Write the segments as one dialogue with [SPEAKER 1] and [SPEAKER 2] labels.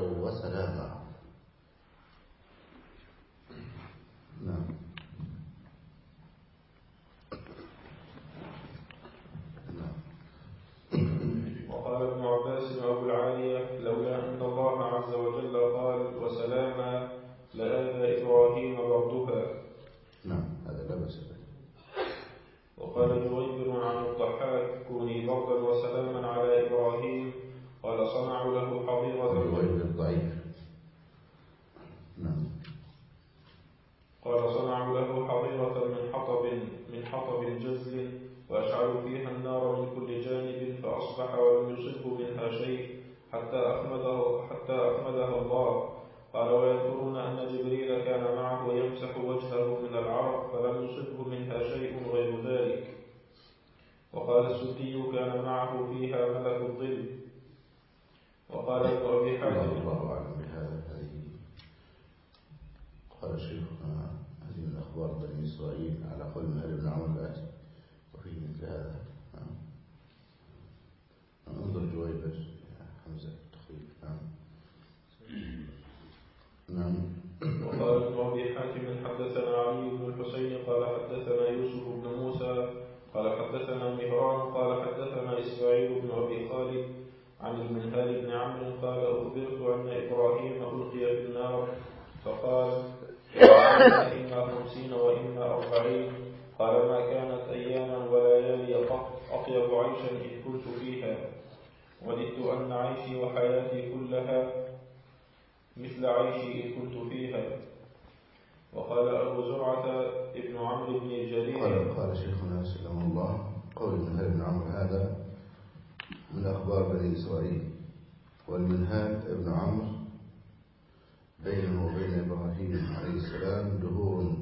[SPEAKER 1] وسلاما.
[SPEAKER 2] مثل
[SPEAKER 1] عيشي إن كنت فيها. وقال أبو زرعة ابن عمرو بن الجليل
[SPEAKER 2] قال قال شيخنا سلام الله قول من ابن عمرو هذا من أخبار بني إسرائيل. والمنهاج ابن عمرو بينه وبين إبراهيم عليه السلام دهور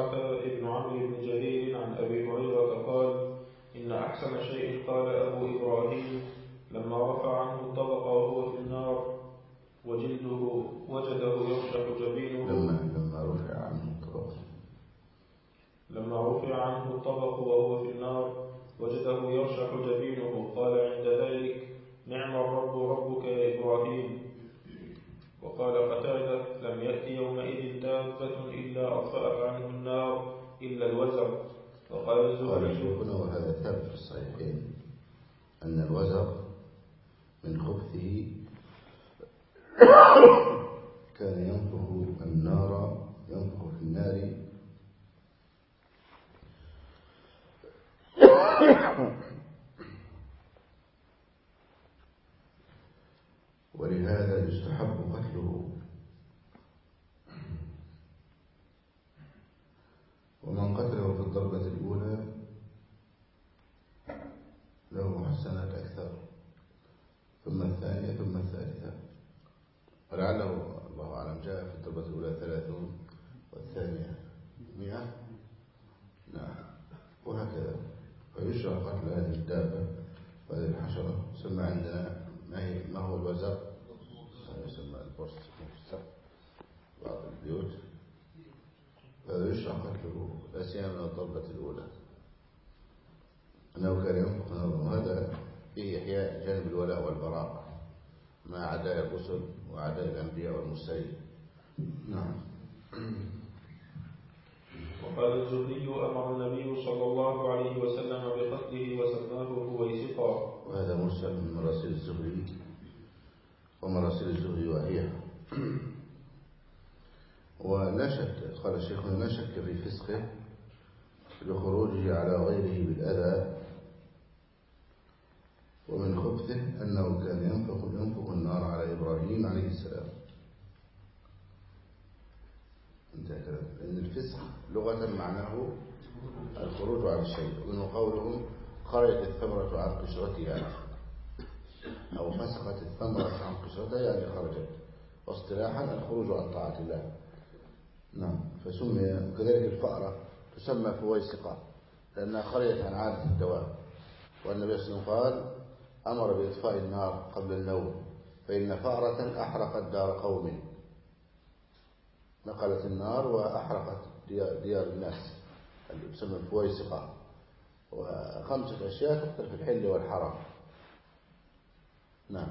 [SPEAKER 1] about قال
[SPEAKER 2] شيخنا وهذا ثابت في الصحيحين أن الوزر من خبثه كان جاء في الطبقة الأولى ثلاثون والثانية مئة. نعم. وهكذا. فيشرع قتل هذه الدابة وهذه الحشرة. يسمى عندنا ما هي ما هو الوزر؟ هذا يسمى البوست مفسر بعض البيوت. فيشرع قتله لا سيما من الضربة الأولى. أنه كان ينفق هذا فيه إحياء جانب الولاء والبراء. ما عدا الرسل وأعداء الأنبياء والمرسلين. نعم.
[SPEAKER 1] وقال الزهري أمر النبي صلى الله عليه وسلم بقتله وسماه هويسقا
[SPEAKER 2] وهذا مرسل من مراسيل الزهري ومراسيل الزهري وهي. ولا شك قال الشيخ لا شك في فسقه لخروجه على غيره بالأذى ومن خبثه أنه كان ينفخ ينفخ النار على إبراهيم عليه السلام. لأن الفسق لغة معناه الخروج على الشيء ومنه قولهم خرجت الثمرة عن قشرتها أو فسقت الثمرة عن قشرتها يعني خرجت. واصطلاحا الخروج عن طاعة الله. نعم فسمي وكذلك الفأرة تسمى فويسقة لأنها خرجت عن عادة الدواب والنبي صلى الله عليه وسلم قال أمر بإطفاء النار قبل النوم فإن فأرة أحرقت دار قوم نقلت النار وأحرقت ديار الناس اللي تسمى الفويسقة وخمسة أشياء تقتل في الحل والحرام. نعم.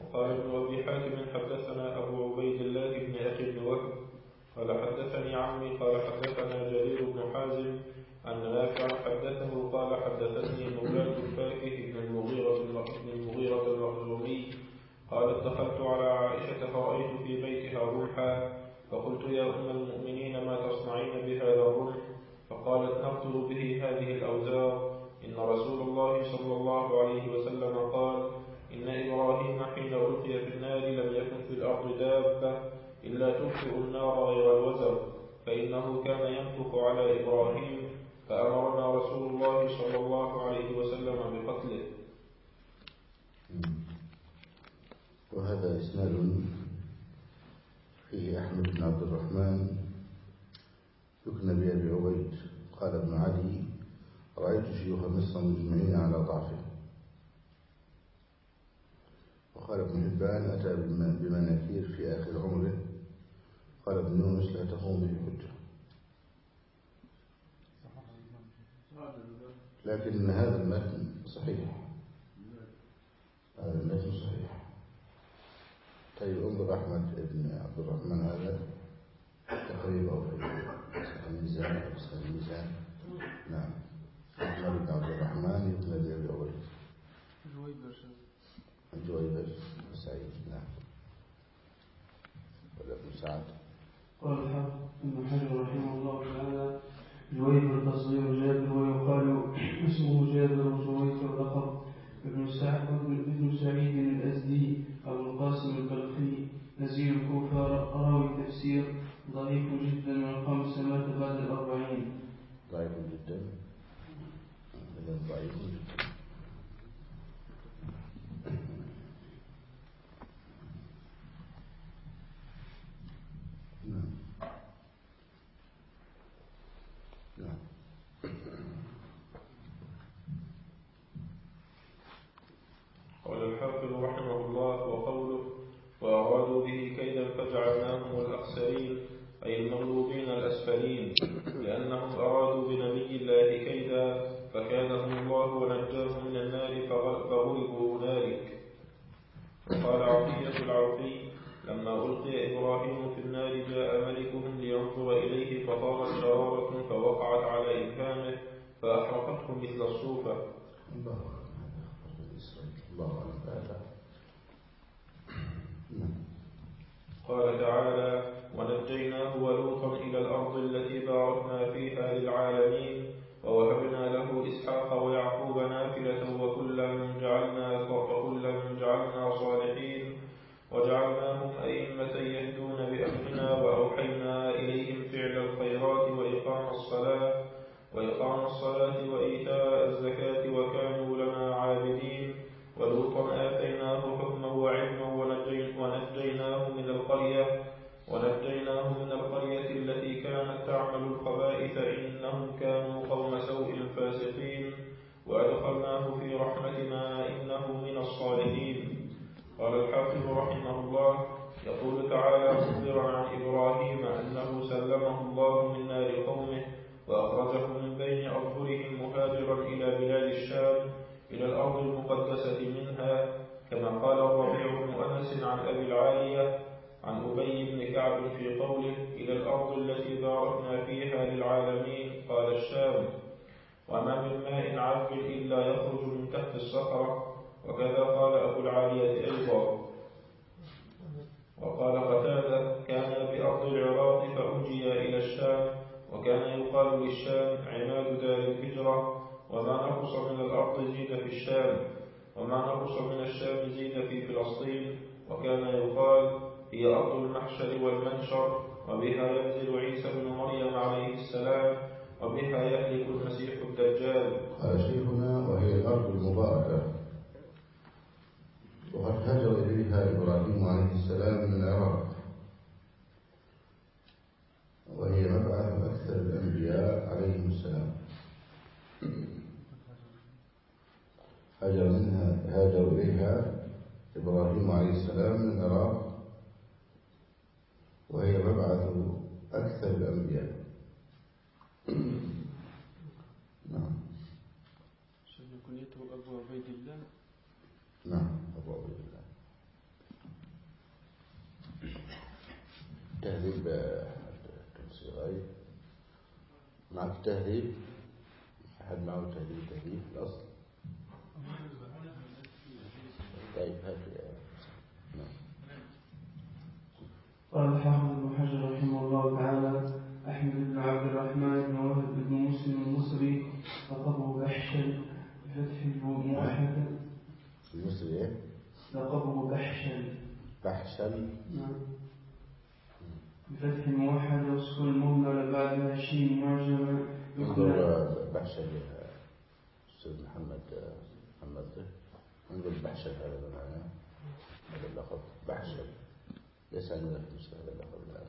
[SPEAKER 1] وقال ابن أبي حاتم حدثنا أبو عبيد الله بن أخي بن وهب. قال حدثني عمي قال حدثنا جرير بن حازم أن نافعا حدثه قال حدثتني مولاة الفاكه بن المغيرة بن المغيرة المخزومي. قالت دخلت على فرأيت في بيتها رمحا فقلت يا أم المؤمنين ما تصنعين بهذا الرمح فقالت نقتل به هذه الأوزار. إن رسول الله صلى الله عليه وسلم قال إن إبراهيم حين ألقي في النار لم يكن في الأرض دابة إلا تطفئ النار غير الوزر فإنه كان ينفخ على إبراهيم فأمرنا رسول الله صلى الله عليه وسلم بقتله.
[SPEAKER 2] وهذا إسناد فيه أحمد بن عبد الرحمن يكنى بأبي عبيد. قال ابن عدي رأيت شيوخ مصر مجمعين على ضعفه. وقال ابن حبان أتى بمناكير في آخر عمره. قال ابن يونس لا تقوم به حجة لكن هذا المتن صحيح. هذا المتن صحيح. طيب انظر أحمد بن عبد الرحمن هذا تقريبا في الميزان أو الميزان. نعم. أحمد بن عبد الرحمن يبنى بأبي عبيد جويبر سعيد. نعم. ولا ابن سعد.
[SPEAKER 3] قال الحافظ ابن حجر رحمه الله تعالى جويبر تصغير جابر ويقال اسمه جابر وجويبر اللقب ابن سعد ابن سعيد الازدي القاسم البلخي نزيل الكوفه راوي التفسير ضعيف جدا خمس مات بعد الأربعين
[SPEAKER 2] ضعيف جدا. ضعيف جدا.
[SPEAKER 1] الشام وما نقص من الشام زيد في فلسطين وكان يقال هي أرض المحشر والمنشر وبها ينزل عيسى بن مريم عليه السلام وبها يهلك المسيح الدجال.
[SPEAKER 2] قال شيخنا وهي الأرض المباركة. وقد هاجر إليها إبراهيم عليه السلام من العراق. وهي مبعث أكثر الأنبياء عليهم السلام هاجر منها هاجر إليها إبراهيم عليه السلام من العراق وهي مبعث أكثر الأنبياء. نعم.
[SPEAKER 3] كنيته أبو عبيد الله.
[SPEAKER 2] نعم أبو عبد الله. تهذيب التمسيغي معك تهذيب؟ أحد معه تهذيب تهذيب الأصل. طيب هات نعم.
[SPEAKER 3] قال الحافظ ابن حجر رحمه الله تعالى أحمد بن عبد الرحمن بن وهب بن مسلم المصري لقبه بحشل بفتح الباء موحدة
[SPEAKER 2] المصري إيه؟
[SPEAKER 3] لقبه بحشل
[SPEAKER 2] بحشل
[SPEAKER 3] نعم. بفتح موحدة وسكون المهملة بعدها شين معجمة يكنى
[SPEAKER 2] انظر بحشل يا أستاذ محمد محمد. انظر بحشل هذا معناه هذا اللقب بحشل ليس عندنا في مصر هذا اللقب الآن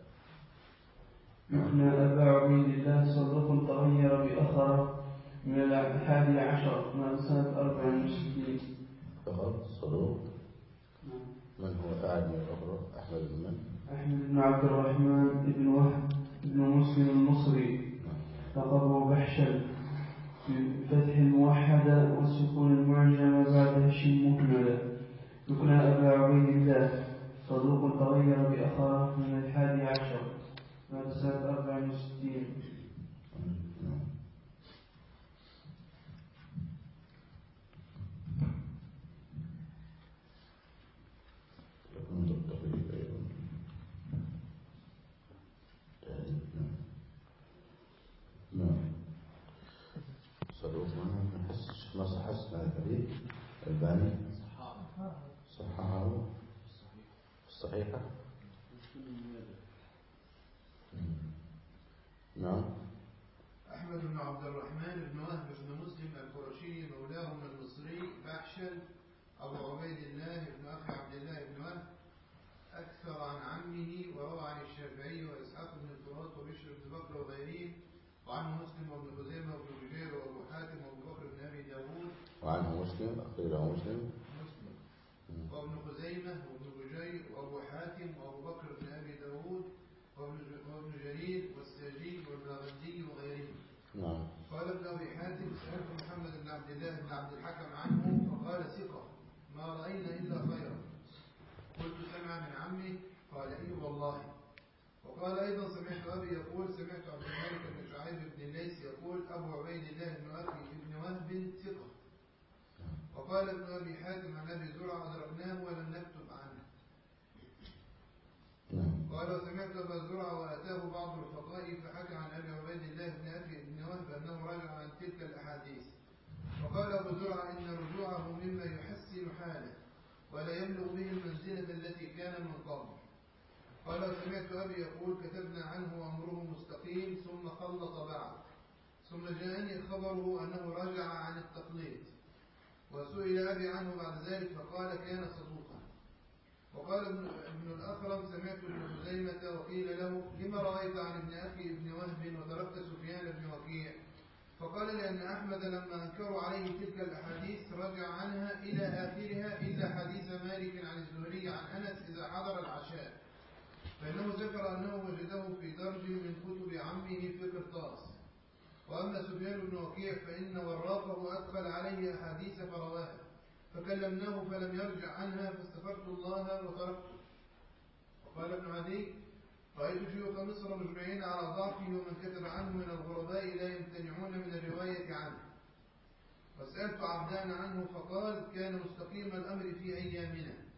[SPEAKER 3] يكنى أبا عبيد الله صدوق تغير بأخر من الحادي عشر. من سنة أربع وستين
[SPEAKER 2] فقط صدوق من هو؟ أعد من الأخرى أحمد بن من؟
[SPEAKER 3] أحمد بن عبد الرحمن بن وهب بن مسلم المصري. لقبه بحشل بفتح موحدة والسكون المعجمة بعد هش مكملة يكنى أبا عبيد الله صدوق تغير بأخاه من الحادي عشر مات سنة
[SPEAKER 2] 64 الباني صححه. الصحيحة نعم.
[SPEAKER 4] أحمد بن عبد الرحمن بن وهب بن مسلم القرشي مولاهم المصري بحشل أبو عبيد الله بن أخي عبد الله بن وهب أكثر عن عمه وروى عن الشافعي وإسحاق بن الفرات وبشر بن بكر وغيرهم وعنه مسلم وابن خزيمة وابن بجير وأبو حاتم وأبو بكر بن أبي داوود
[SPEAKER 2] وعنه مسلم أخيرا مسلم
[SPEAKER 4] مسلم وابن خزيمة وابن بجير وأبو حاتم وأبو بكر بن أبي داوود وابن وابن جرير والساجي والباغندي وغيرهم
[SPEAKER 2] نعم
[SPEAKER 4] قال ابن ابي حاتم سالت محمد بن عبد الله بن عبد الحكم عنه فقال ثقه ما راينا الا خيرا قلت سمع من عمه قال اي والله وقال سمعت ابي يقول سمعت عبد الملك بن شعيب بن الليث يقول أبو عبيد الله بن أخي بن وهب ثقة. وقال ابن أبي حاتم عن أبي زرعة أدركناه ولم نكتب عنه.
[SPEAKER 2] نعم.
[SPEAKER 4] قال وسمعت أبا زرعة وأتاه بعض الفقهاء فحكى عن أبي عبيد الله بن أبي بن وهب أنه رجع عن تلك الأحاديث. وقال أبو زرعة إن رجوعه مما يحسن حاله ولا يبلغ به المنزلة التي كان من قبل. قال وسمعت أبي يقول كتبنا عنه وامره مستقيم ثم خلط بعد ثم جاءني خبره أنه رجع عن التقليد. وسئل أبي عنه بعد ذلك فقال كان صدوقا. وقال ابن, ابن الأخرم سمعت ابن خزيمة وقيل له لما رأيت عن ابن أخي ابن وهب وتركت سفيان بن وكيع؟ فقال لأن أحمد لما أنكروا عليه تلك الأحاديث رجع عنها إلى آخرها إلا حديث مالك عن الزهري عن أنس إذا حضر العشاء. فإنه ذكر أنه وجده في درج من كتب عمه في قرطاس. وأما سفيان بن وكيع فإن وراقه أدخل عليه أحاديث فرواها فكلمناه فلم يرجع عنها فاستغفرت الله وتركته. وقال ابن عدي رأيت شيوخ مصر مجمعين على ضعفه ومن كتب عنه من الغرباء لا يمتنعون من الرواية عنه. وسألت عبدان عنه فقال كان مستقيم الأمر في أيامنا.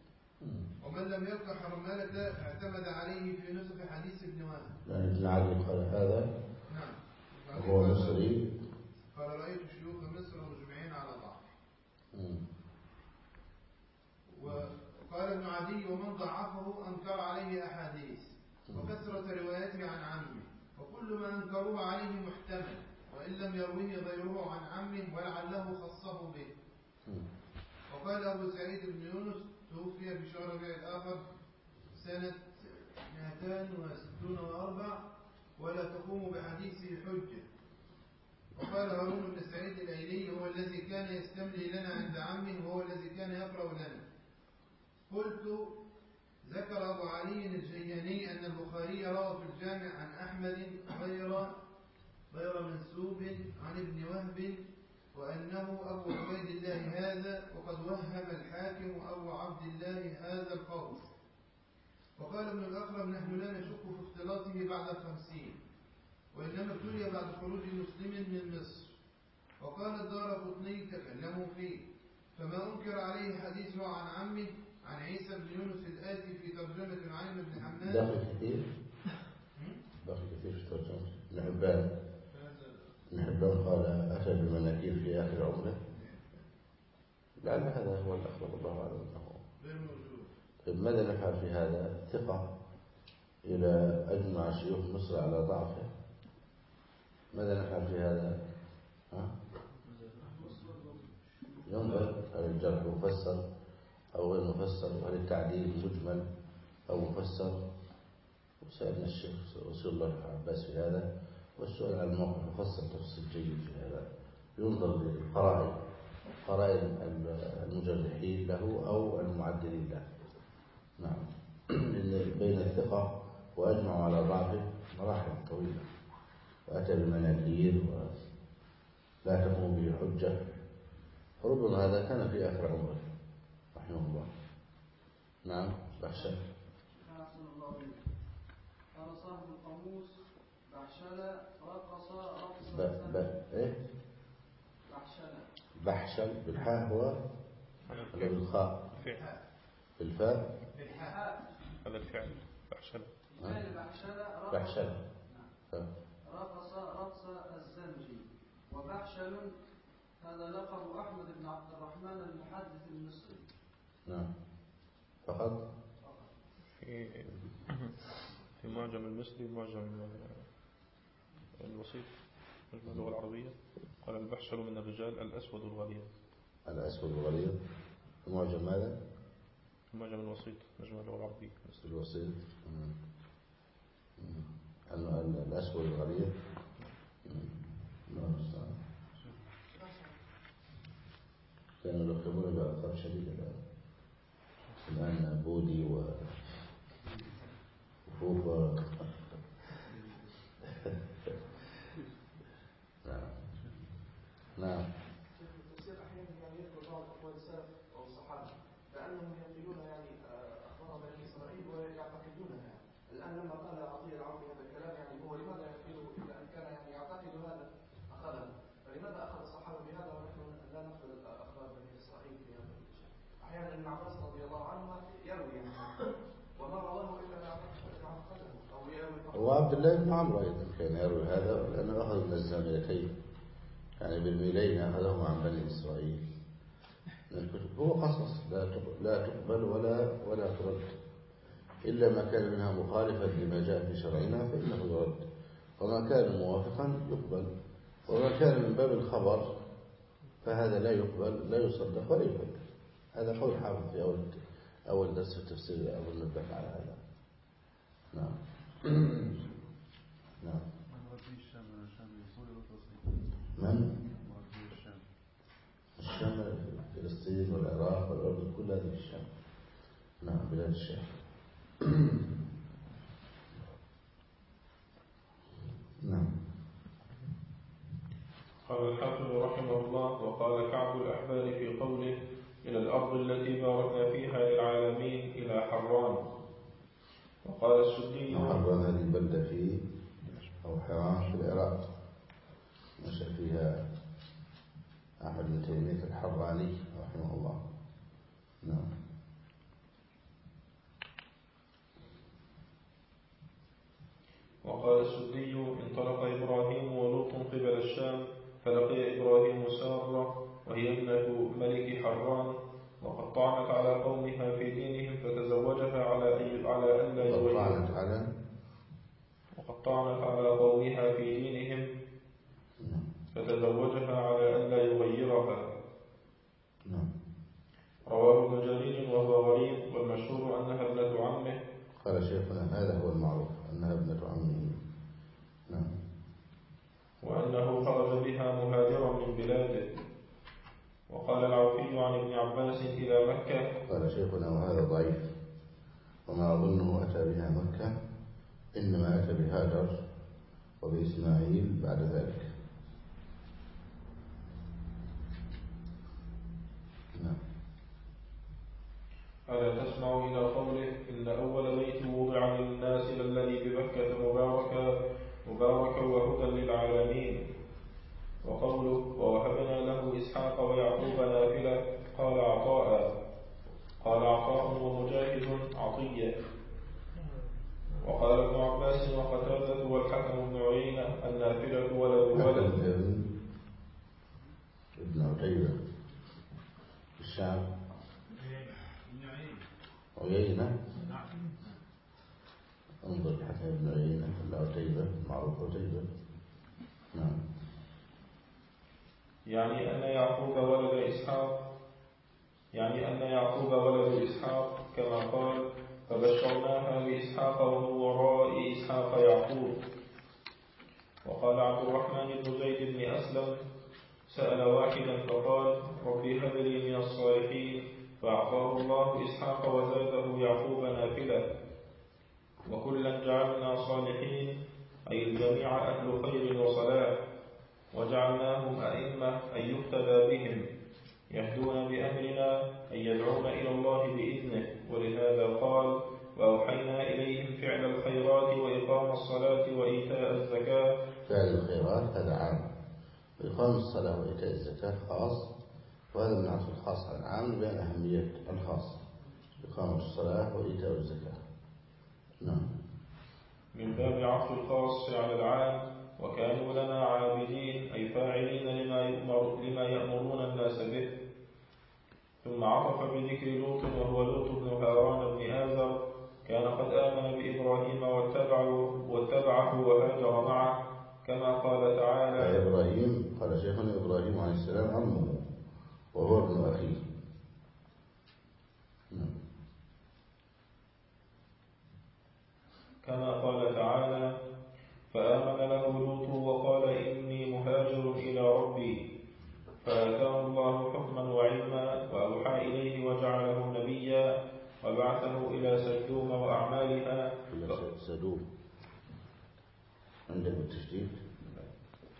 [SPEAKER 4] ومن لم يلقى حرملة اعتمد عليه في نسخ حديث ابن وهب.
[SPEAKER 2] يعني ابن عدي قال هذا
[SPEAKER 4] نعم.
[SPEAKER 2] وهو مصري
[SPEAKER 4] قال رأيت شيوخ مصر مجمعين على
[SPEAKER 2] مم.
[SPEAKER 4] وقال ابن عدي ومن ضعفه أنكر عليه أحاديث وكثرة رواياته عن عمه وكل ما أنكروه عليه محتمل وإن لم يروه غيره عن عمه ولعله خصه به. وقال أبو سعيد بن يونس توفي في شهر ربيع الآخر سنة 264 ولا تقوم بحديثه حجة. وقال هارون بن سعيد الأيلي هو الذي كان يستملي لنا عند عمه وهو الذي كان يقرأ لنا. قلت ذكر أبو علي الجياني أن البخاري روى في الجامع عن أحمد غير غير منسوب عن ابن وهب وأنه أبو عبيد الله هذا وقد وهم الحاكم أبو عبد الله هذا القول وقال ابن الأخرم نحن لا نشك في اختلاطه بعد الخمسين وإنما ابتلي بعد خروج مسلم من مصر. وقال الدار قطني تكلموا فيه. فما أنكر عليه حديثه عن عمه عن عيسى بن يونس الآتي في ترجمة نعيم بن حماد.
[SPEAKER 2] باقي كثير. باقي كثير في ترجمة. ابن حبان قال أتى بالمناكير في آخر عمره. لعل هذا هو الأخبر الله أعلم. طيب ماذا نفعل في هذا؟ ثقة إلى أجمع شيوخ مصر على ضعفه. ماذا نفعل في هذا؟ ها؟ ينظر هل الجرح مفسر أو غير مفسر وهل التعديل مجمل أو مفسر؟ وسألنا الشيخ رسول الله عباس في هذا. والسؤال عن الموقف مفصل تفصيل جيد في هذا؟ ينظر للقرائن قرائن المجرحين له أو المعدلين له. نعم. لأن بين الثقة وأجمعوا على ضعفه مراحل طويلة. وأتى بالمناكير ولا تقوم به حجة ربما هذا كان في آخر عمره رحمه الله. نعم
[SPEAKER 3] أحسن الله إليك قال صاحب القاموس بحشلة رقص رقص
[SPEAKER 2] ب... ب... إيه؟ بحشل بالحاء هو؟ ولا بالخاء؟ بالفاء؟
[SPEAKER 3] بالحاء.
[SPEAKER 1] هذا الفعل.
[SPEAKER 3] بحشلة رقص
[SPEAKER 2] بحشل.
[SPEAKER 3] نعم. رقص رقص الزنجي. وبحشل هذا لقب أحمد بن عبد الرحمن المحدث المصري.
[SPEAKER 2] نعم. فقط؟
[SPEAKER 1] في في معجم المصري معجم الوسيط مجمع اللغة العربية. قال البحشل من الرجال الأسود الغليظ.
[SPEAKER 2] الأسود الغليظ. المعجم ماذا؟
[SPEAKER 1] معجم الوسيط مجمع اللغة العربية.
[SPEAKER 2] الوسيط. الأسود الغليظ. كانوا يلقبون بألقاب شديدة الآن الآن بودي وفوفا نعم نعم
[SPEAKER 5] التفسير أحيانا يعني يذكر بعض اقوال السلف أو الصحابه لانهم ينقلون يعني آه، أخبار بني اسرائيل ويعتقدونها يعني. الان لما قال عطيه العربي هذا الكلام يعني هو لماذا ينقله الا ان كان يعني يعتقد هذا اخذه فلماذا اخذ الصحابه بهذا ونحن لا نقبل أخبار بني اسرائيل في هذا الشيء أحيانا ابن عباس رضي الله عنهما يروي وما رواه إلا أو يروي.
[SPEAKER 2] وعبد الله بن عمرو أيضا كان يروي هذا لأنه أخذ من الزاميتين يعني بالميلين أخذهما عن بني إسرائيل. من الكتب هو قصص لا لا تقبل ولا ولا ترد. إلا ما كان منها مخالفا لما جاء في شرعنا فإنه يرد. وما كان موافقا يقبل. وما كان من باب الخبر فهذا لا يقبل لا يصدق ولا يقبل هذا قول حافظ في أول أول درس في التفسير أول نبه على هذا. نعم. نعم.
[SPEAKER 6] مربي الشام الشام الأصولي والتصريف
[SPEAKER 2] من؟
[SPEAKER 6] مربي الشام
[SPEAKER 2] الشام فلسطين والعراق والأردن كل هذه الشام. نعم بلاد الشام. نعم.
[SPEAKER 1] قال الحافظ رحمه الله وقال كعب الأحبار في قوله إلى الأرض التي باركنا فيها للعالمين إلى حران. وقال السدي
[SPEAKER 2] حران هذه البلدة في أو حران في العراق. نشأ فيها أحد من تيمية الحراني رحمه الله. نعم.
[SPEAKER 1] وقال السدي انطلق وقال عبد الرحمن بن زيد بن أسلم سأل واحدا فقال ربي هب لي من الصالحين. فأعطاه الله إسحاق وزاده يعقوب نافلة. وكلا جعلنا صالحين أي الجميع أهل خير وصلاح. وجعلناهم أئمة أن يقتدى بهم يهدون بأمرنا أن يدعون إلى الله بإذنه. ولهذا قال وأوحينا إليهم فعل الخيرات وإقام الصلاة وإيتاء الزكاة
[SPEAKER 2] فعل الخيرات هذا عام. إقام الصلاة وإيتاء الزكاة خاص وهذا من عطف الخاص على العام بين أهمية الخاص. إقامة الصلاة وإيتاء الزكاة. نعم.
[SPEAKER 1] من باب عطف الخاص على العام وكانوا لنا عابدين أي فاعلين لما, يؤمر لما يأمرون الناس به. ثم عطف بذكر لوط وهو لوط بن هاران بن آزر كان قد آمن بإبراهيم واتبعه, واتبعه وهاجر معه. كما قال تعالى
[SPEAKER 2] إبراهيم قال شيخنا إبراهيم عليه السلام عمه وهو ابن أخيه. نعم.
[SPEAKER 1] كما قال تعالى فآمن له لوط وقال إني مهاجر إلى ربي
[SPEAKER 2] عندك بالتشديد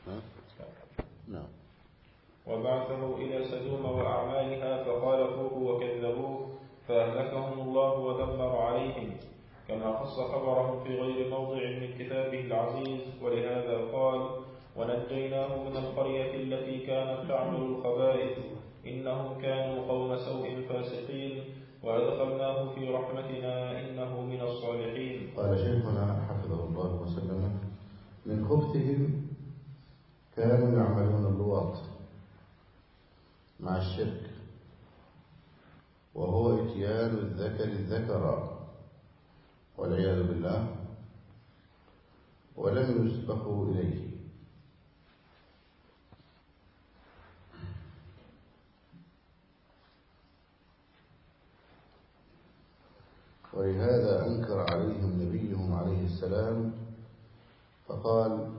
[SPEAKER 2] ها؟ نعم.
[SPEAKER 1] وبعثه إلى سدوم وأعمالها فخالفوه وكذبوه فأهلكهم الله ودمر عليهم. كما قص خبرهم في غير موضع من كتابه العزيز ولهذا قال ونجيناه من القرية التي كانت تعمل الخبائث إنهم كانوا من
[SPEAKER 2] خبثهم كانوا يعملون اللواط مع الشرك وهو إتيان الذكر الذكر والعياذ بالله ولم يسبقوا إليه. ولهذا أنكر عليهم نبيهم عليه السلام فقال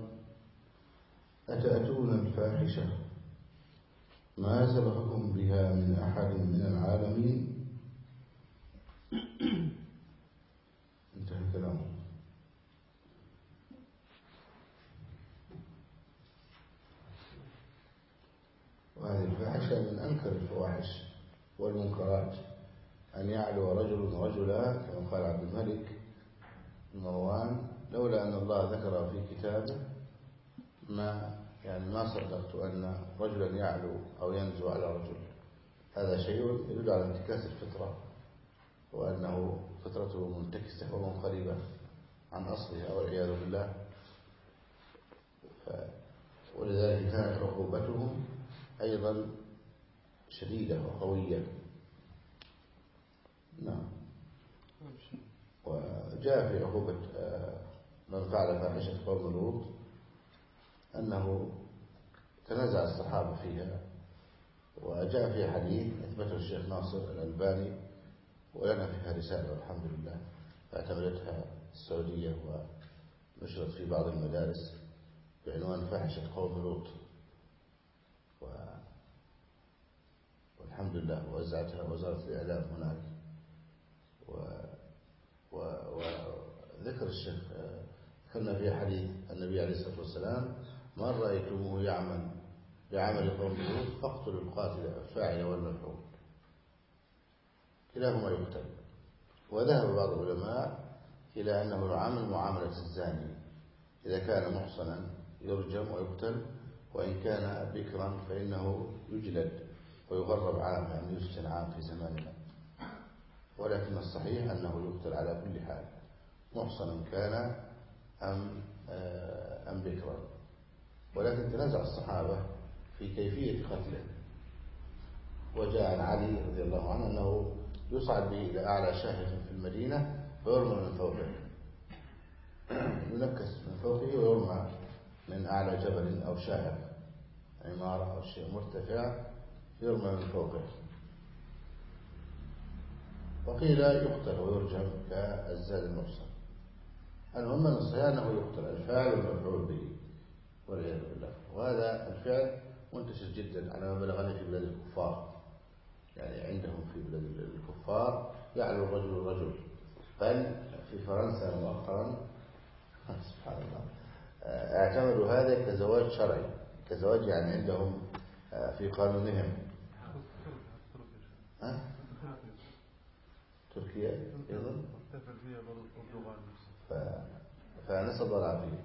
[SPEAKER 2] أتأتون الفاحشة؟ ما سبقكم بها من أحد من العالمين؟ انتهى كلامه وهذه الفاحشة من أنكر الفواحش والمنكرات أن يعلو رجل رجلا كما قال عبد الملك المروان لولا أن الله ذكر في كتابه ما يعني ما صدقت أن رجلا يعلو أو ينزو على رجل. هذا شيء يدل على انتكاس الفطرة وأنه فطرته منتكسة ومنقلبة عن أصلها والعياذ بالله. ولذلك كانت عقوبتهم أيضا شديدة وقوية. نعم. وجاء في عقوبة من فعل فاحشة قوم لوط أنه تنازع الصحابة فيها وجاء في حديث أثبته الشيخ ناصر الألباني ولنا فيها رسالة والحمد لله اعتمدتها السعودية ونشرت في بعض المدارس بعنوان فاحشة قوم لوط. و... والحمد لله وزعتها وزارة الإعلام هناك. و... و... وذكر الشيخ ذكرنا في حديث النبي عليه الصلاة والسلام من رأيتموه يعمل بعمل قوم لوط فاقتلوا القاتل الفاعل والمفعول. كلاهما يقتل. وذهب بعض العلماء إلى أنه يعامل معاملة الزاني. إذا كان محصنا يرجم ويقتل وإن كان بكرا فإنه يجلد ويغرب عام يعني يسجن عام في زماننا. ولكن الصحيح أنه يقتل على كل حال. محصنا كان أم, آه، أم بكرا ولكن تنازع الصحابة في كيفية قتله. وجاء عن علي رضي الله عنه أنه يصعد به إلى أعلى شاهق في المدينة ويرمى من فوقه. ينكس من فوقه ويرمى من أعلى جبل أو شاهق عمارة أو شيء مرتفع يرمى من فوقه. وقيل يقتل ويرجم كالزاد المرسل. المهم أن الصحيح أنه يقتل الفاعل والمفعول به والعياذ بالله؟ وهذا الفعل منتشر جدا على ما بلغني في بلاد الكفار. يعني عندهم في بلاد الكفار يعلو الرجل الرجل. بل في فرنسا مؤخرا سبحان الله اعتمدوا هذا كزواج شرعي. كزواج يعني عندهم في قانونهم؟ تركيا أيضا؟ ف... فنسأل الله العافية.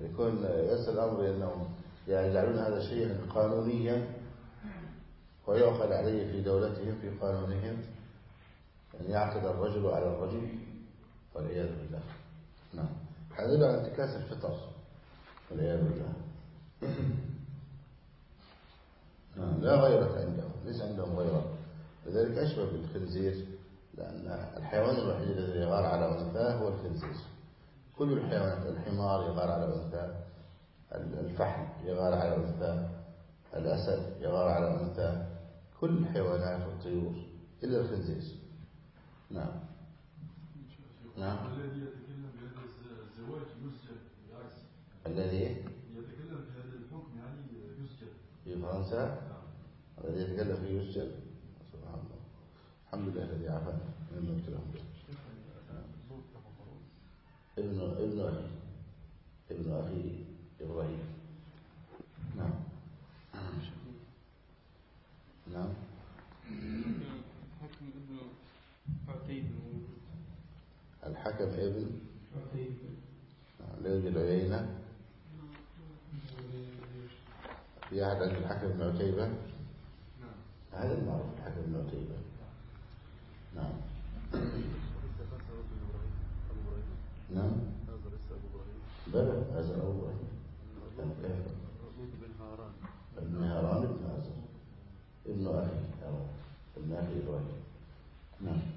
[SPEAKER 2] يكون يصل الأمر أنهم يعني يجعلون هذا شيئا قانونيا ويؤخذ عليه في دولتهم في قانونهم أن يعقد الرجل على الرجل والعياذ بالله. نعم. هذا على انتكاس الفطر والعياذ بالله. نعم لا غيرة عندهم ليس عندهم غيرة. لذلك أشبه بالخنزير لأن الحيوان الوحيد الذي يغار على أنثاه هو الخنزير. كل الحيوانات الحمار يغار على أنثاه الفحل يغار على أنثاه الأسد يغار على أنثاه كل الحيوانات والطيور إلا الخنزير. نعم. نعم.
[SPEAKER 7] الذي يتكلم بهذا الزواج يسجن بالعكس.
[SPEAKER 2] الذي؟
[SPEAKER 7] يتكلم في هذا الحكم يعني يسجن
[SPEAKER 2] في فرنسا؟ الذي يتكلم فيه يسجن سبحان الله. الحمد لله الذي عافانا. من المبتلى ابن ابن أخي ابن أخي إبراهيم. نعم. نعم.
[SPEAKER 3] حكم ابن عتيب
[SPEAKER 2] الحكم ابن
[SPEAKER 3] عتيب
[SPEAKER 2] لا يوجد عيينة. في أحد عند الحكم بن عتيبة؟ هذا المعروف الحكم بن عتيبة. نعم. نعم. بلى هذا أبو إبراهيم. كان كافر ابن هاران. ابن هازر ابن أخي هاران ابن أخي إبراهيم. نعم.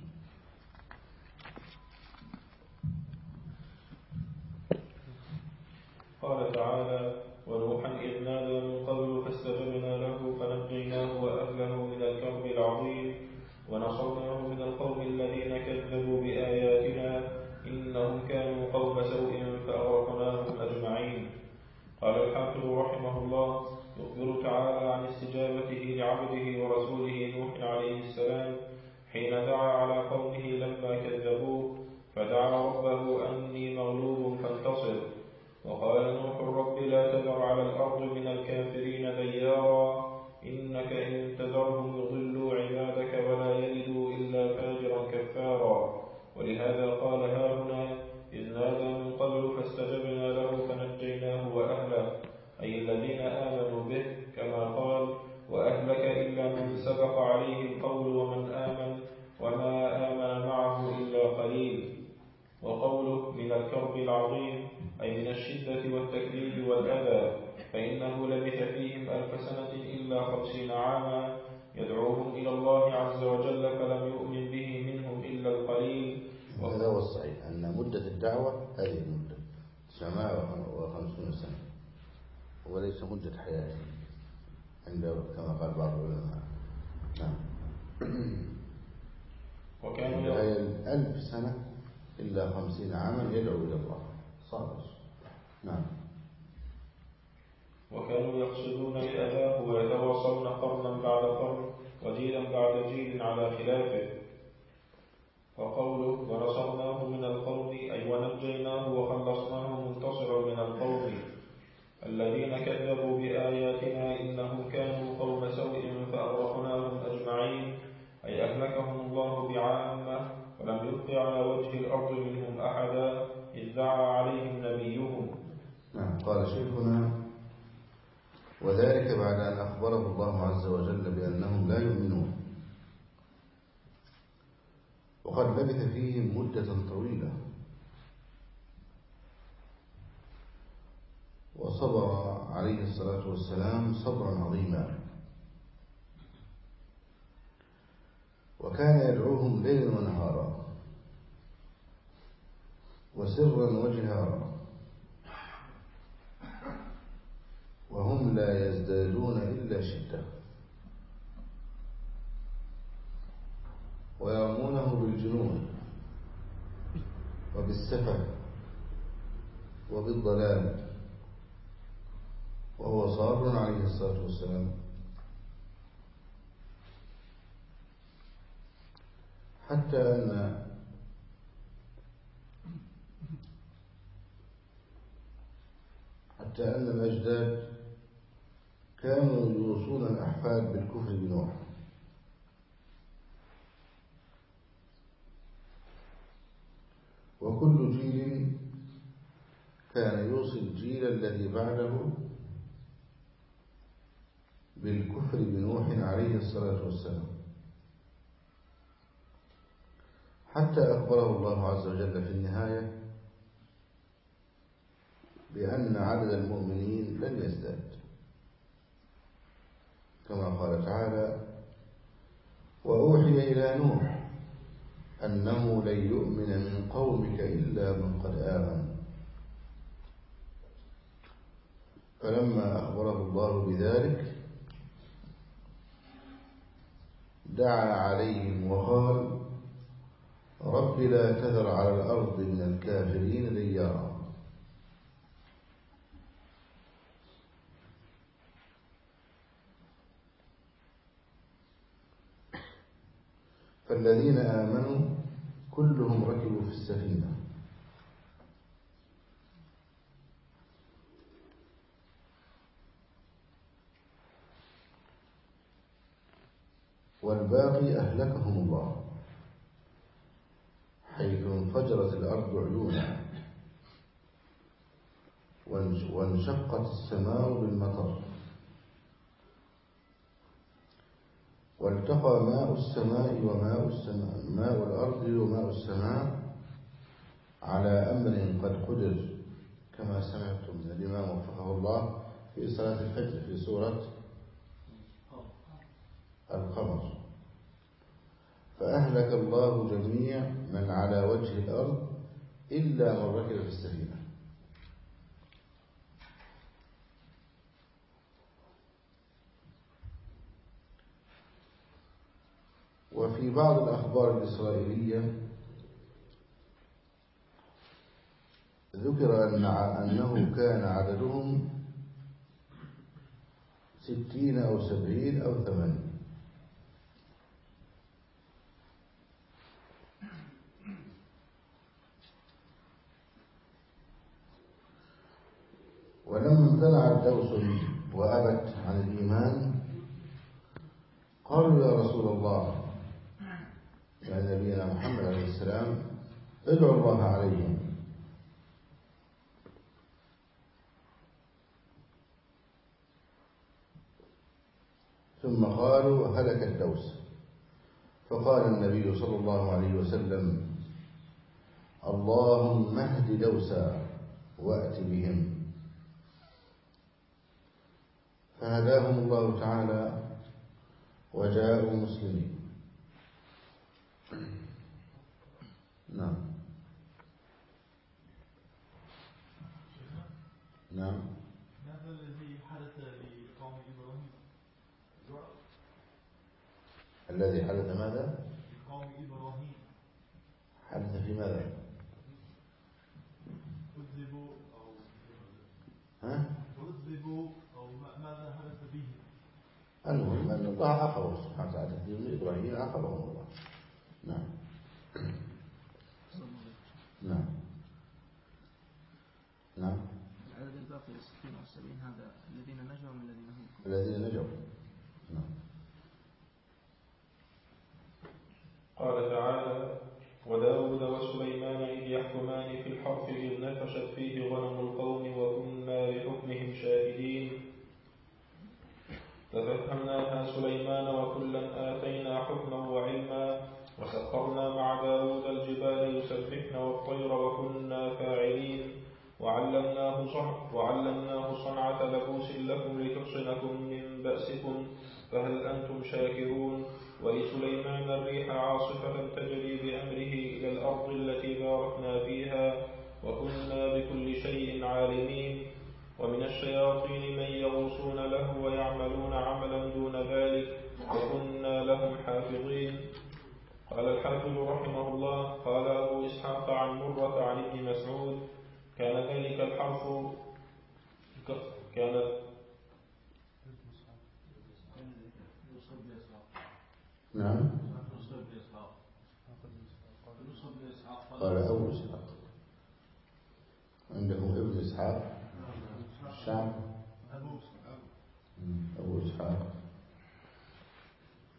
[SPEAKER 1] قرن وجيلا بعد جيل على خلافه. وقوله ونصرناه من القوم أي ونجيناه وخلصناه منتصرا من القوم. الذين كذبوا بآياتنا إنهم كانوا قوم سوء فأغرقناهم أجمعين أي أهلكهم الله بعامة ولم يبق على وجه الأرض منهم أحدا إذ دعا عليهم نبيهم.
[SPEAKER 2] نعم قال شيخنا وذلك بعد أن أخبره الله عز وجل بأنهم لا يؤمنون. وقد لبث فيهم مدة طويلة. وصبر عليه الصلاة والسلام صبرا عظيما. وكان يدعوهم ليلا ونهارا. وسرا وجهارا. وهم لا يزدادون إلا شدة. ويرمونه بالجنون وبالسفه وبالضلال. وهو صابر عليه الصلاة والسلام. حتى أن حتى أن الأجداد كانوا يوصون الأحفاد بالكفر بنوح وكل جيل كان يوصي الجيل الذي بعده بالكفر بنوح عليه الصلاة والسلام. حتى أخبره الله عز وجل في النهاية بأن عدد المؤمنين لن يزداد. كما قال تعالى وأوحي إلى نوح أنه لن يؤمن من قومك إلا من قد آمن. فلما أخبره الله بذلك دعا عليهم وقال رب لا تذر على الأرض من الكافرين ديارا. فالذين آمنوا كلهم ركبوا في السفينة. والباقي أهلكهم الله. حيث انفجرت الأرض عيونا. وانشقت السماء بالمطر. والتقى ماء السماء وماء السماء ماء الأرض وماء السماء على أمر قد قدر كما سمعتم من الإمام وفقه الله في صلاة الفجر في سورة القمر. فأهلك الله جميع من على وجه الأرض إلا من ركب في السفينة. وفي بعض الأخبار الإسرائيلية ذكر أن أنه كان عددهم ستين أو سبعين أو ثمانين. ولما امتنعت دوس وأبت عن الإيمان قالوا يا رسول الله يا نبينا محمد عليه السلام ادعو الله عليهم. ثم قالوا هلك الدوس. فقال النبي صلى الله عليه وسلم اللهم اهد دوسا وأت بهم. فهداهم الله تعالى وجاءوا مسلمين. نعم. نعم. ماذا الذي حدث لقوم إبراهيم؟ الذي حدث ماذا؟
[SPEAKER 7] لقوم إبراهيم.
[SPEAKER 2] حدث في ماذا؟
[SPEAKER 7] كذبوا أو
[SPEAKER 2] ها؟
[SPEAKER 7] كذبوا أو ماذا حدث به؟
[SPEAKER 2] المهم أن الله عاقبه سبحانه وتعالى. إبراهيم عاقبه الله نعم. نعم. نعم.
[SPEAKER 8] العدد الباقي الستين والسبعين هذا الذين نجوا من الذين هم؟
[SPEAKER 2] الذين نجوا. نعم.
[SPEAKER 1] قال تعالى وداود وسليمان إذ يحكمان في الحرث إذ نفشت فيه غنم القوم وكنا لحكمهم شاهدين. ففهمناها سليمان وكلا آتينا حكما وسخرنا مع داود الجبال يسبحن والطير وكنا فاعلين. وعلمناه صنع وعلمناه صنعة لبوس لكم لتحصنكم من بأسكم فهل أنتم شاكرون؟ ولسليمان الريح عاصفة تجري بأمره إلى الأرض التي باركنا فيها وكنا بكل شيء عالمين. ومن الشياطين من يغوصون له ويعملون عملا دون ذلك وكنا لهم حافظين. قال الحافظ رحمه الله قال أبو إسحاق عن مرة عن ابن مسعود كان ذلك الحرف كان
[SPEAKER 2] نعم. قال أبو إسحاق. عندهم ابن إسحاق. الشعب
[SPEAKER 7] أبو إسحاق.
[SPEAKER 2] أبو إسحاق.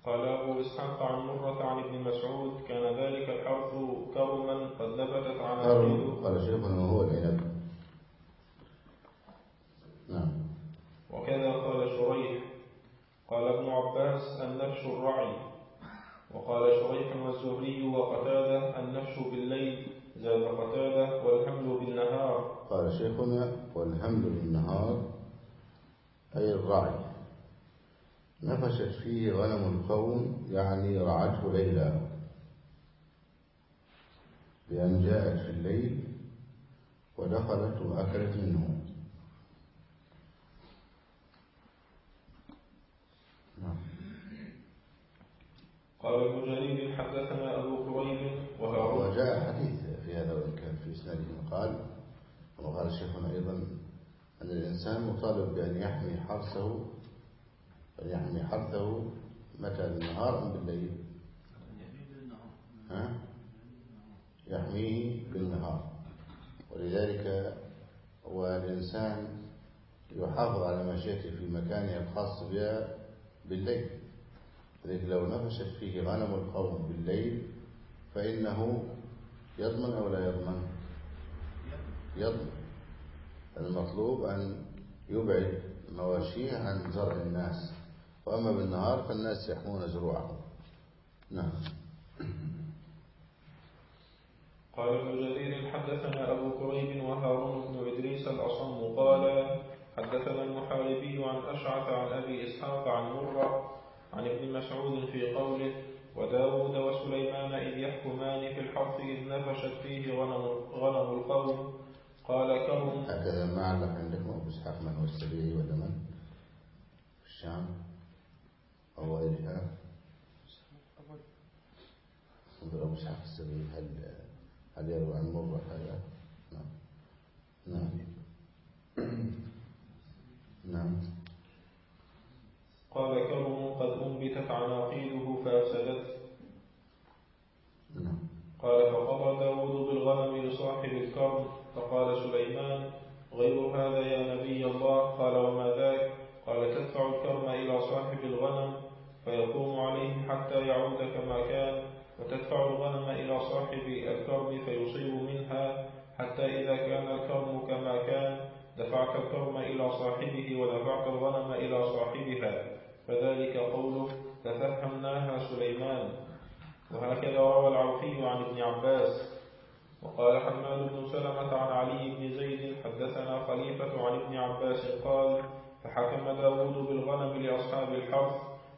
[SPEAKER 1] قال أبو إسحاق عن مرة عن ابن مسعود كان ذلك الحرث كرما قد نبتت
[SPEAKER 2] قال
[SPEAKER 1] عناقيده
[SPEAKER 2] قال شيخنا وهو العنب. نعم.
[SPEAKER 1] وكذا قال شريح. قال ابن عباس النفش الرعي. وقال شريح والزهري وقتادة النفش بالليل زاد قتادة والحمل بالنهار.
[SPEAKER 2] قال شيخنا والحمد بالنهار أي الرعي. نفشت فيه غنم القوم يعني رعته ليلا بأن جاءت في الليل ودخلت وأكلت منه. نعم.
[SPEAKER 1] قال ابن جرير حدثنا أبو كريب وهارون.
[SPEAKER 2] وجاء حديث في هذا وإن كان في إسناده مقال وقال شيخنا أيضا أن الإنسان مطالب بأن يحمي حرثه يحمي حرثه متى؟ بالنهار أم بالليل؟ ها؟ يحميه بالنهار. ولذلك هو الإنسان يحافظ على مشيته في مكانه الخاص بها بالليل. لذلك لو نفشت فيه غنم القوم بالليل فإنه يضمن أو لا يضمن؟ يضمن. المطلوب أن يبعد مواشيه عن زرع الناس. وأما بالنهار فالناس يحمون زروعهم نعم.
[SPEAKER 1] قال ابن جرير حدثنا أبو كريب وهارون بن إدريس الأصم قال حدثنا المحاربي عن أشعث عن أبي إسحاق عن مرة عن ابن مسعود في قوله وداود وسليمان إذ يحكمان في الحرث إذ نفشت فيه غنم, غنم القوم. قال كرم
[SPEAKER 2] هكذا ما علق عندكم أبو إسحاق من هو السبيعي ولا من؟ الشام. أو غيرها أبو إسحاق السبيعي هل هل يروي عن مرة هذا؟ نعم. نعم. نعم.
[SPEAKER 1] قال كرم قد أنبتت عناقيده فأفسدته.
[SPEAKER 2] نعم.
[SPEAKER 1] قال فقضى داود بالغنم لصاحب الكرم فقال سليمان غير هذا يا نبي الله؟ قال وما وتدفع الغنم إلى صاحب الكرم فيصيب منها حتى إذا كان الكرم كما كان. دفعت الكرم إلى صاحبه ودفعت الغنم إلى صاحبها. فذلك قوله ففهمناها سليمان. وهكذا روى العوفي عن ابن عباس. وقال حماد بن سلمة عن علي بن زيد حدثنا خليفة عن ابن عباس قال فحكم داود بالغنم لأصحاب الحرث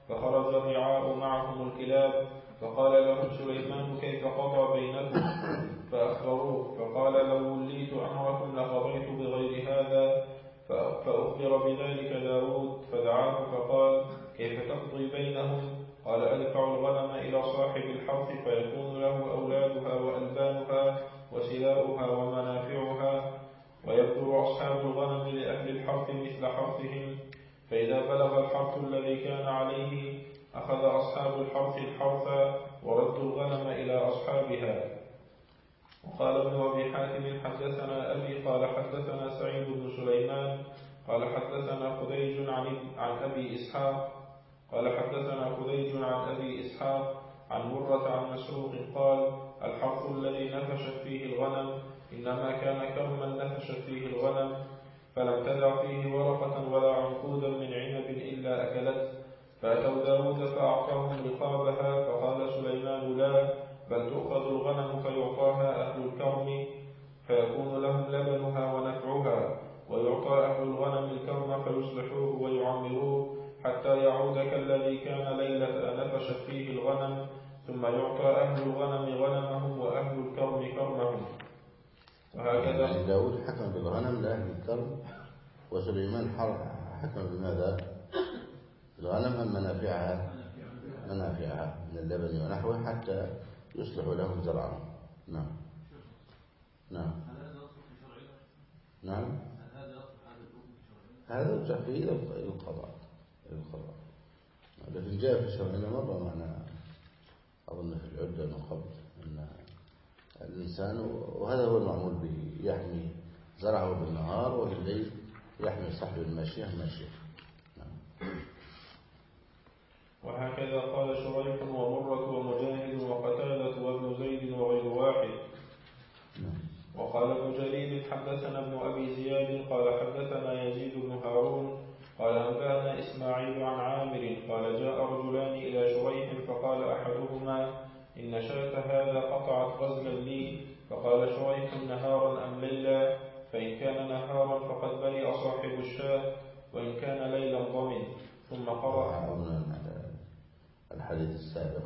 [SPEAKER 1] فخرج الرعاء معهم الكلاب. فقال لهم سليمان كيف قضى بينكم؟ فأخبروه فقال لو وليت أمركم لقضيت بغير هذا فأخبر بذلك داود. فدعاه فقال كيف تقضي بينهم؟ قال أدفع الغنم إلى صاحب الحرث فيكون له أولادها وألبانها وسلاؤها ومنافعها ويبدو أصحاب الغنم لأهل الحرث مثل حرثهم فإذا بلغ الحرث الذي كان عليه أخذ أصحاب الحرث الحرث وردوا الغنم إلى أصحابها. وقال ابن أبي حاتم حدثنا أبي قال حدثنا سعيد بن سليمان قال حدثنا خديج عن عن أبي إسحاق قال حدثنا خديج عن أبي إسحاق عن مرة عن مسروق قال الحرث الذي نفشت فيه الغنم إنما كان كرما نفشت فيه الغنم فلم تدع فيه ورقة ولا عنقودا من عنب إلا أكلت فأتوا داود فأعطاهم رقابها فقال سليمان لا بل تؤخذ الغنم فيعطاها أهل الكرم فيكون لهم لبنها ونفعها ويعطى أهل الغنم الكرم فيصلحوه ويعمروه حتى يعود كالذي كان ليلة نفشت فيه الغنم ثم يعطى أهل الغنم غنمهم وأهل الكرم كرمهم وهكذا
[SPEAKER 2] يعني داود حكم بالغنم لأهل الكرم وسليمان حكم بماذا؟ الغنم أم منافعها؟ منافعها من اللبن ونحوه حتى يصلح لهم زرعهم. نعم. نعم. نعم. هذا يرجع فيه إلى القضاء القضاء لكن جاء في شرعنا مرة معنا أظن في العدة من قبل أن الإنسان وهذا هو المعمول به يحمي زرعه بالنهار وفي الليل يحمي صاحب الماشية ماشية نعم.
[SPEAKER 1] وهكذا قال شريح ومرة ومجاهد وقتادة وابن زيد وغير واحد. وقال ابن جرير حدثنا ابن أبي زياد قال حدثنا يزيد بن هارون قال أنبأنا إسماعيل عن عامر قال جاء رجلان إلى شريح فقال أحدهما إن شاة هذا قطعت غزلا لي. فقال شريح نهارا أم ليلا؟ فإن كان نهارا فقد برئ صاحب الشاة وإن كان ليلا ضمن. ثم قرأ.
[SPEAKER 2] الحديث السابق.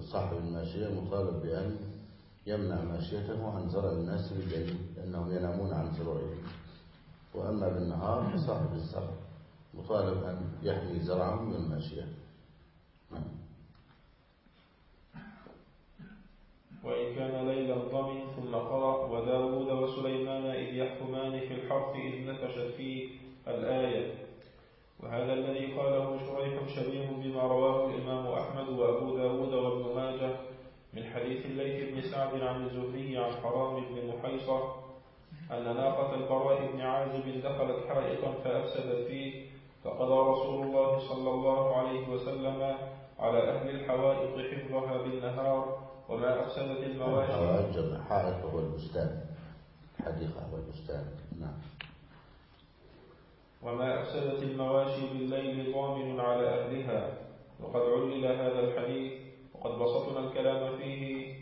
[SPEAKER 2] صاحب الماشية مطالب بأن يمنع ماشيته عن زرع الناس بالليل لأنهم ينامون عن زروعهم وأما بالنهار فصاحب الزرع مطالب أن يحمي زرعه من الماشية. نعم.
[SPEAKER 1] وإن كان ليلا ضمن ثم قرأ وداود وسليمان إذ يحكمان في الحرث إذ نفشت فيه الآية. وهذا الذي قاله شريح شبيه بما رواه الإمام أحمد وأبو داود وابن ماجه من حديث الليث بن سعد عن الزهري عن حرام بن محيصة أن ناقة البراء بن عازب دخلت حائطا فأفسدت فيه فقضى رسول الله صلى الله عليه وسلم على أهل الحوائط حفظها بالنهار وما أفسدت المواشي.
[SPEAKER 2] حائط هو البستان الحديقة والبستان. نعم.
[SPEAKER 1] وما أفسدت المواشي بالليل ضامن على أهلها. وقد علل هذا الحديث. وقد بسطنا الكلام فيه.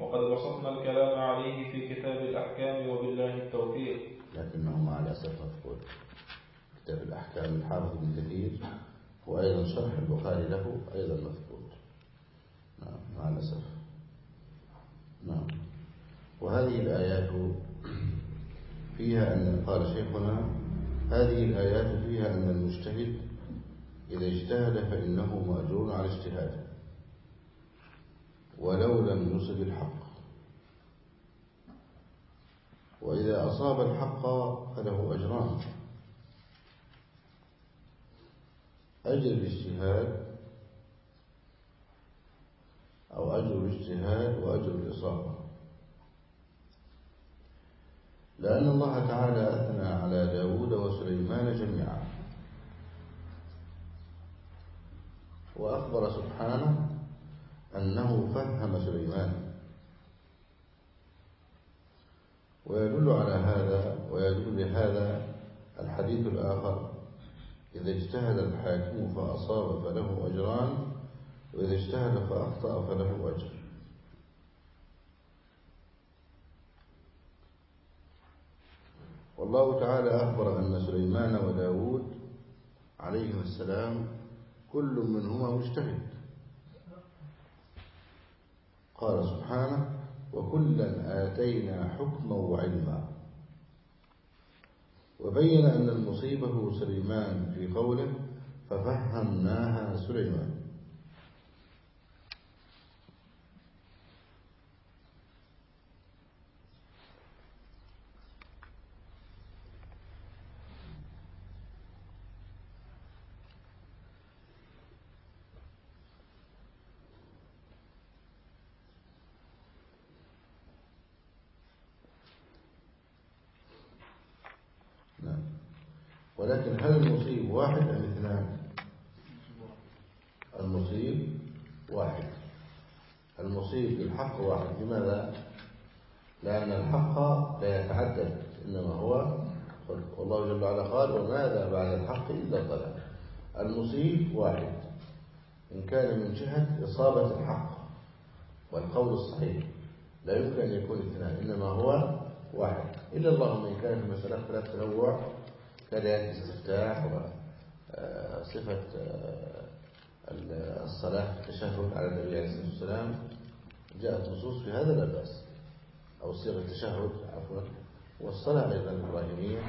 [SPEAKER 1] وقد بسطنا الكلام عليه في كتاب الأحكام وبالله التوفيق.
[SPEAKER 2] لكنه مع الأسف مفقود كتاب الأحكام الحافظ ابن كثير وأيضا شرح البخاري له. أيضا مفقود. نعم مع الأسف نعم. وهذه الآيات فيها أن قال شيخنا هذه الآيات فيها أن المجتهد إذا اجتهد فإنه مأجور على اجتهاده ولو لم يصب الحق. وإذا أصاب الحق فله أجران. أجر الاجتهاد أو أجر الاجتهاد وأجر الإصابة. لأن الله تعالى أثنى على داود وسليمان جميعا. وأخبر سبحانه أنه فهم سليمان. ويدل على هذا ويدل لهذا الحديث الآخر. إذا اجتهد الحاكم فأصاب فله أجران وإذا اجتهد فأخطأ فله أجر. والله تعالى أخبر أن سليمان وداود عليهما السلام كل منهما مجتهد. قال سبحانه وكلا آتينا حكما وعلما. وبين أن المصيبة سليمان في قوله ففهمناها سليمان ولكن هل المصيب واحد أم اثنان المصيب واحد للحق واحد. لماذا؟ لأن الحق لا يتعدد إنما هو والله جل وعلا قال وماذا بعد الحق إلا الضلال؟ المصيب واحد. إن كان من جهة إصابة الحق والقول الصحيح لا يمكن أن يكون اثنان إنما هو واحد. إلا اللهم إن كان في المسألة اختلاف تنوع كذلك استفتاح وصفة الصلاة في التشهد على النبي عليه الصلاة والسلام. جاءت نصوص في هذا لا بأس أو صيغة التشهد عفوا. والصلاة أيضا الإبراهيمية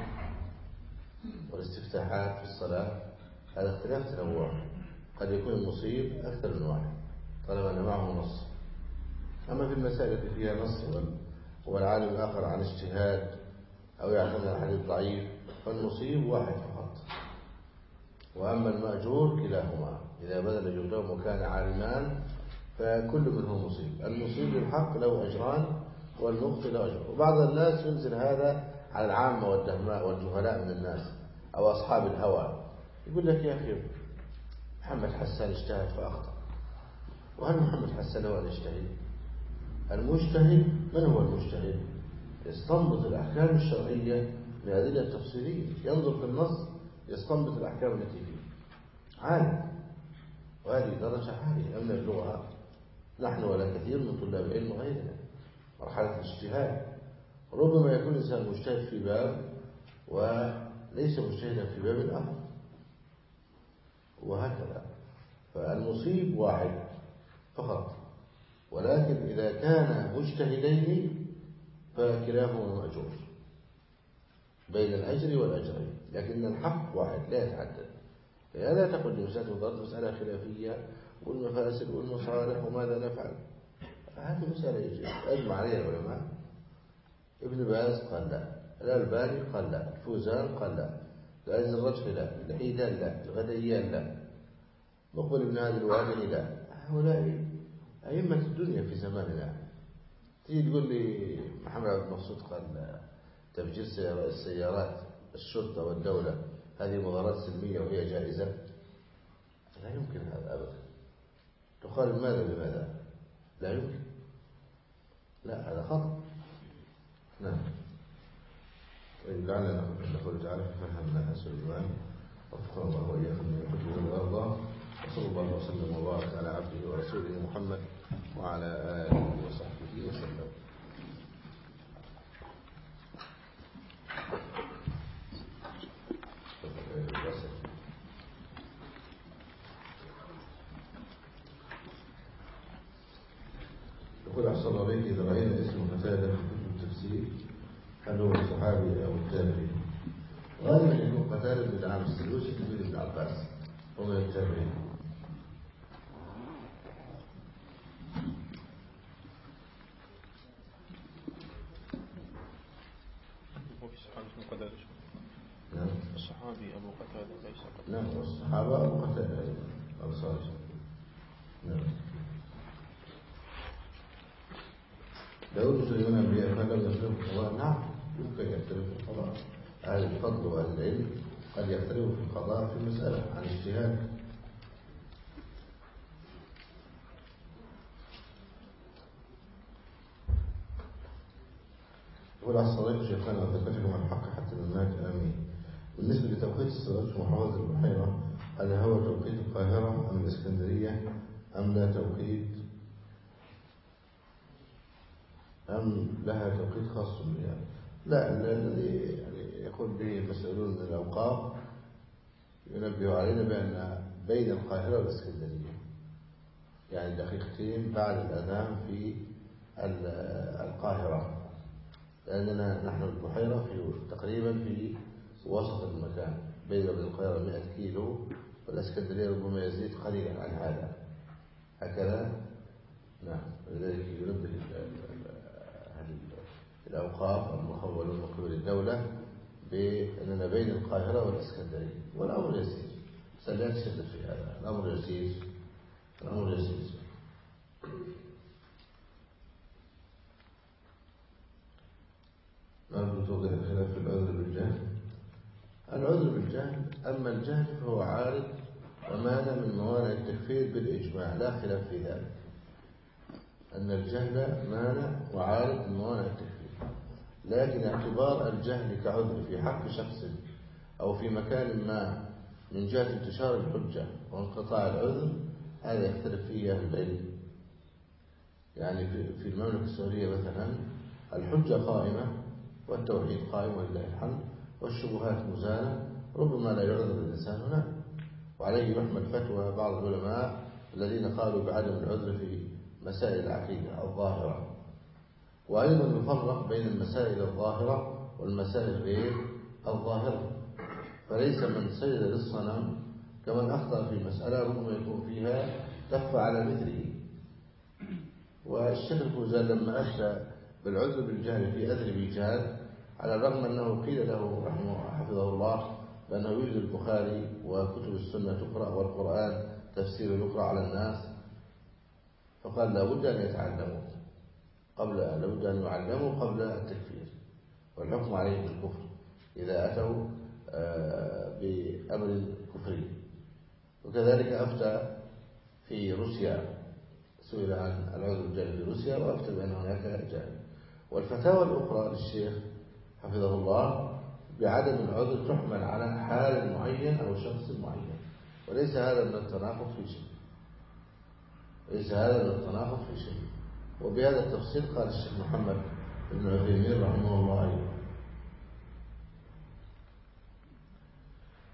[SPEAKER 2] والاستفتاحات في الصلاة هذا اختلاف تنوع. قد يكون المصيب أكثر من واحد طالما أن معه نص. أما في المسائل التي فيها نص والعالم الآخر عن اجتهاد أو يعتمد على حديث ضعيف فالمصيب واحد فقط. وأما المأجور كلاهما إذا بذل جهدهم وكان عالمان فكل منهم مصيب. المصيب للحق له أجران والمخطئ له أجر وبعض الناس ينزل هذا على العامة والدهماء والجهلاء من الناس أو أصحاب الهوى. يقول لك يا أخي محمد حسان اجتهد فأخطأ. وهل محمد حسان هو المجتهد؟ المجتهد من هو المجتهد؟ يستنبط الأحكام الشرعية من التفصيلية ينظر في النص يستنبط الأحكام التي فيه. عالم. وهذه درجة عالية. من اللغة نحن ولا كثير من طلاب العلم غيرنا. مرحلة الاجتهاد. ربما يكون الإنسان مجتهد في باب وليس مجتهدا في باب آخر. وهكذا. فالمصيب واحد فقط. ولكن إذا كان مجتهدين فكلاهما مأجور بين الأجر والأجرين. لكن الحق واحد لا يتعدد. لا تقل لمسألة مسألة خلافية والمفاسد والمصالح وماذا نفعل؟ هذه مسألة أجمع عليها العلماء. ابن باز قال لا. الألباني قال لا. الفوزان قال لا. العز الرجح لا. العيدان لا. الغديان لا. مقبل بن هذا الوادي لا. هؤلاء أئمة الدنيا في زماننا. تيجي تقول لي محمد عبد المقصود قال تفجير السيارات الشرطة والدولة هذه مظاهرات سلمية وهي جائزة؟ لا يمكن هذا أبدا. تقال ماذا بماذا؟ لا يمكن. لا هذا خطأ. نعم. طيب لعلنا نقول تعالى في فهمنا سليمان وفقنا الله وإياكم من يحبه ويرضى وصلى الله وسلم وبارك على عبده ورسوله محمد وعلى آله وصحبه وسلم. الله بك إذا رأينا اسم قتادة في كتب التفسير هل هو الصحابي أو التابعي؟ غالبا يكون قتادة بن عامر السلوسي تلميذ ابن عباس ومن التابعين نعم.
[SPEAKER 1] الصحابي أبو قتادة ليس قتادة.
[SPEAKER 2] نعم والصحابة أبو قتادة أيضا. الأنصار نعم. داود سليمان أنبياء فلم يختلفوا في القضاء نعم يمكن يختلف في القضاء. أهل الفضل وأهل العلم قد يختلفوا في القضاء في المسألة عن اجتهاد يقول على الصديق شيخان أثبتكم عن الحق حتى هناك آمين بالنسبة لتوقيت الصلاة في محافظة البحيرة هل هو توقيت القاهرة أم الإسكندرية أم لا توقيت أم لها توقيت خاص بها؟ لا الذي يعني يقول به المسؤولون من الأوقاف ينبه علينا بأن بين القاهرة والإسكندرية يعني دقيقتين بعد الأذان في القاهرة لأننا نحن البحيرة في تقريبا في وسط المكان بين القاهرة 100 كيلو والإسكندرية ربما يزيد قليلا عن هذا. هكذا؟ نعم لذلك ينبه الأوقاف المخولون من قبل الدولة بأننا بين القاهرة والإسكندرية والأمر يسير. لا تشدد في هذا. الأمر يسير. الأمر يسير. نرجو توضيح الخلاف في العذر بالجهل؟ العذر بالجهل أما الجهل فهو عارض ومانع من موانع التكفير بالإجماع. لا خلاف في ذلك. أن الجهل مانع وعارض من موانع التكفير لكن اعتبار الجهل كعذر في حق شخص أو في مكان ما من جهة انتشار الحجة وانقطاع العذر هذا يختلف فيه أهل العلم. يعني في- المملكة السعودية مثلا الحجة قائمة والتوحيد قائم ولله الحمد والشبهات مزالة ربما لا يعذر الإنسان هنا وعليه يحمل فتوى بعض العلماء الذين قالوا بعدم العذر في مسائل العقيدة الظاهرة. وأيضا يفرق بين المسائل الظاهرة والمسائل غير الظاهرة فليس من سجد للصنم كمن أخطأ في مسألة ربما يكون فيها تخفى على مثله. والشيخ الفوزان لما أفتى بالعذر بالجهل في أثر بيجاد على الرغم أنه قيل له رحمه حفظه الله بأنه يوجد البخاري وكتب السنة تقرأ والقرآن تفسير يقرأ على الناس فقال لابد أن يتعلموا. قبل لابد أن يعلموا قبل التكفير والحكم عليهم بالكفر إذا أتوا آه، بأمر كفري وكذلك أفتى في روسيا سئل عن العذر بالجهل في روسيا وأفتى بأن هناك جهل والفتاوى الأخرى للشيخ حفظه الله بعدم العذر تحمل على حال معين أو شخص معين. وليس هذا من التناقض في شيء. ليس هذا من التناقض في شيء. وبهذا التفصيل قال الشيخ محمد بن عثيمين رحمه الله أيضا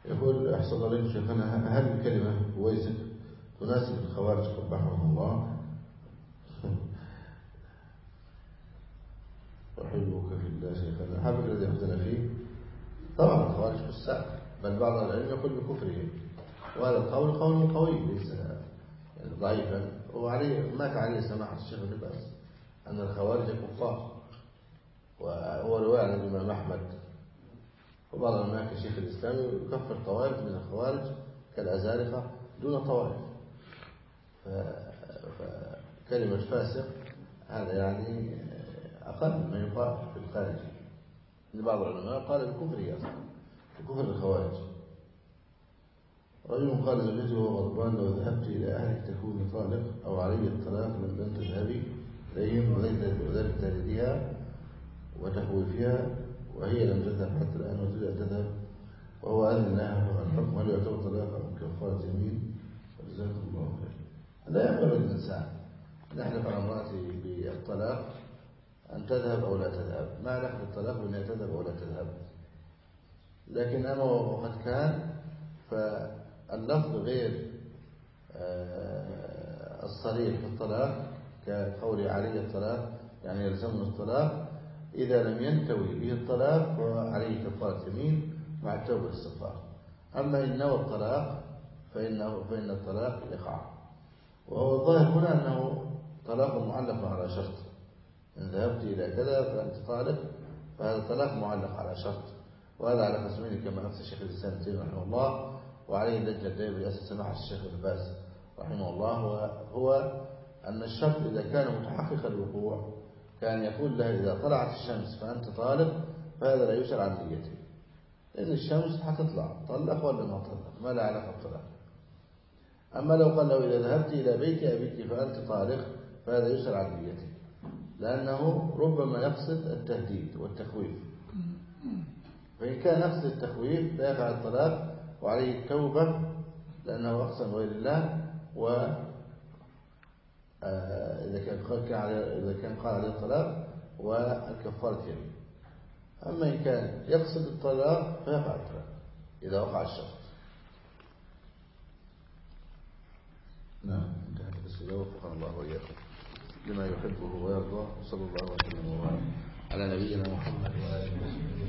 [SPEAKER 2] يقول أحسن عليكم شيخنا هل الكلمة ويزك تناسب الخوارج قبحهم الله. أحبك في الله شيخنا. الحبل الذي أخذنا فيه. طبعا الخوارج فساق بل بعض العلم يقول بكفرهم. وهذا القول قول قوي ليس يعني ضعيفا. وعليه مات عليه سماحة الشيخ ابن باز أن الخوارج كفار. وهو رواية عن الإمام أحمد. وبعض العلماء كشيخ الإسلام يكفر طوائف من الخوارج كالأزارقة دون طوائف. فكلمة فاسق هذا يعني أقل ما يقال في الخارج. إن بعض العلماء قال بكفره أصلا بكفر الخوارج. رجل قال زوجته وهو غضبان لو ذهبت إلى أهلك تكوني طالق أو علي الطلاق لم لن تذهبي إليهم وذلك تهديدها وتخويفها وهي لم تذهب حتى الآن وتريد أن تذهب وهو أذن لها الحكم هل يعتبر طلاق أم كفارة يمين وجزاكم الله خير. لا يقبل الإنسان. نحلف على امرأتي بالطلاق أن تذهب أو لا تذهب. ما نحن الطلاق بأنها تذهب أو لا تذهب. لكن أما وقد كان فاللفظ غير آه، الصريح في الطلاق كقول علي الطلاق يعني يلزمنا الطلاق إذا لم ينتوي به الطلاق فعليه كفارة يمين مع التوبة والاستغفار. أما إن نوى الطلاق فإنه فإن الطلاق يقع وهو الظاهر هنا أنه طلاق معلق على شرط. إن ذهبت إلى كذا فأنت طالق فهذا طلاق معلق على شرط. وهذا على قسمين كما نفس الشيخ الإسلام رحمه الله وعليه دجل الدائم برئاسة سماحة الشيخ ابن باز رحمه الله وهو أن الشرط إذا كان متحقق الوقوع كان يقول له إذا طلعت الشمس فأنت طالق فهذا لا يسأل عن نيته. لأن الشمس حتطلع طلق ولا ما طلق؟ ما لا علاقة بطلاق أما لو قال له إذا ذهبت إلى بيت أبيك فأنت طالق فهذا يسأل عن نيته. لأنه ربما يقصد التهديد والتخويف. فإن كان يقصد التخويف لا يقع الطلاق وعليه التوبة لأنه أقسم غير الله و آه، إذا كان قال إذا كان قال عليه الطلاق والكفارة يمين أما إن كان يقصد الطلاق فيقع الطلاق إذا وقع الشرط. نعم انتهت الأسئلة وفقنا الله وإياكم لما يحبه ويرضاه وصلى الله وسلم على نبينا محمد وآله وصحبه.